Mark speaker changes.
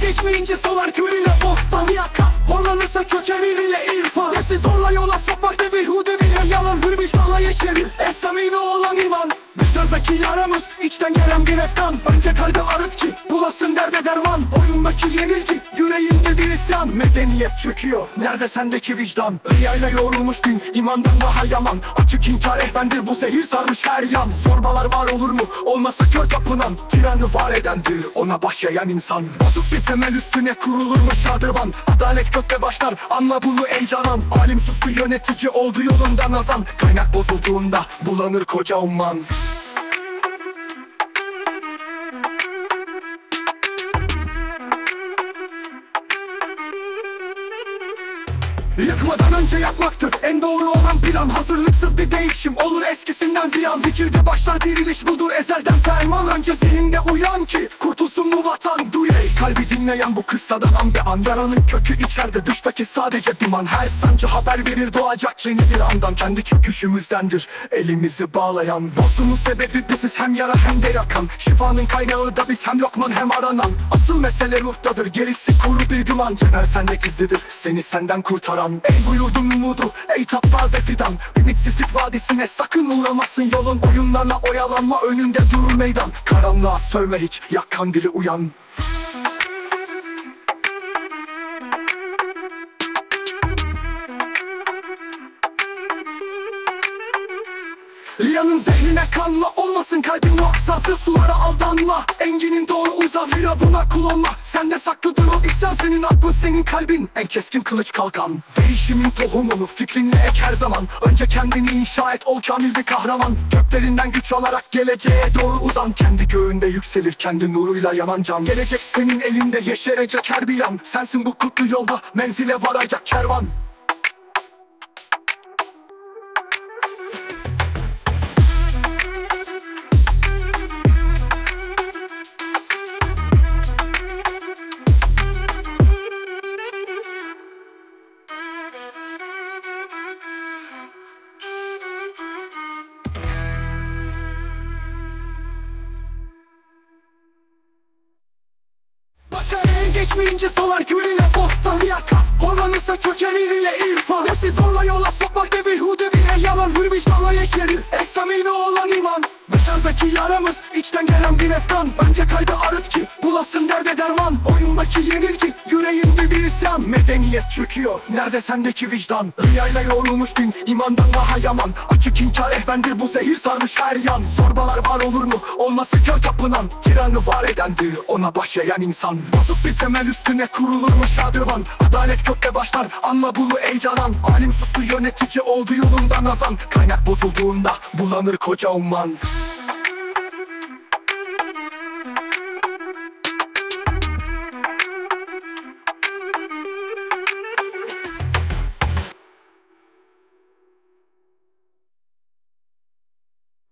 Speaker 1: geçmeyince solar gülüyle bostan yakat Horlanırsa çöker ile irfan Nefsi zorla yola sokmak ne beyhude bir yalan. Hürmüş dala yeşerir Esamine olan Müşterbeki yaramız içten gelen bir efkan Önce kalbi arıt ki bulasın derde derman. Oyundaki yenilgi yüreğinde bir isyan. Medeniyet çöküyor nerede sendeki vicdan? Rüyayla yoğrulmuş gün imandan daha yaman. Açık inkar efendir bu zehir sarmış her yan. Zorbalar var olur mu? Olmasa kör tapınan. Tiranı var edendir ona baş yayan insan. Bozuk bir temel üstüne kurulur mu şadırvan? Adalet gökte başlar anla bunu ey canan. Alim sustu yönetici oldu yolundan azan. Kaynak bozulduğunda bulanır koca umman Yıkmadan önce yapmaktır en doğru olan plan. Hazırlıksız bir değişim. Olur eskisinden ziyan. Fikirde başlar diriliş. Budur ezelden ferman. Önce zihinde uyan ki kurtulsun bu vatan. Duy ey kalbi dinleyen bu kıssadan an be an. Yaranın kökü içeride. Dıştaki sadece duman. Her sancı haber verir. Doğacak yeni bir andan. Kendi çöküşümüzdendir. Elimizi bağlayan. Bozgunun sebebi biziz. Hem yara hem de yakan. Şifanın kaynağı da biz. Hem lokman hem aranan. Asıl mesele ruhtadır. Gerisi kuru bir güman Cevher sende gizlidir. Seni senden kurtaran Ey bu yurdun umudu ey taptaze fidan. Ümitsizlik vadisine sakın uğramasın yolun. Oyunlarla oyalanma önünde durur meydan. Karanlığa sövme hiç yak kandili uyan Liyanın zehrine kanma Olmasın kalbin noksası Sulara aldanma. Enginin doğru uza Firavuna kul olma. Sende saklıdır o ihsan Senin aklın senin kalbin. En keskin kılıç kalkan Değişimin tohumunu fikrinle ek her zaman. Önce kendini inşa et ol kamil bir kahraman. Göklerinden güç alarak geleceğe doğru uzan. Kendi göğünde yükselir kendi nuruyla yanan can. Gelecek senin elinde yeşerecek her bir yan. Sensin bu kutlu yolda menzile varacak kervan geçmeyince solar gülüyle bostan yakat Horlanırsa çöker ile irfan. Nefsi zorla yola sokmak ne beyhude bir yalan. Hürmüş dala yeşerir Dışarıdaki yaramız içten gelen bir efkan Önce kalbi arıt ki bulasın derde derman. Oyundaki yenilgi yüreğinde bir isyan. Medeniyet çöküyor nerede sendeki vicdan? Rüyayla yoğrulmuş gün imandan daha yaman. Açık inkar ehvendir bu zehir sarmış her yan. Zorbalar var olur mu? Olması kör tapınan. Tiranı var edendir ona baş yayan insan. Bozuk bir temel üstüne kurulur mu şadırvan Adalet kökte başlar anla bunu ey canan. Alim sustu yönetici oldu yolundan azan. Kaynak bozulduğunda bulanır koca umman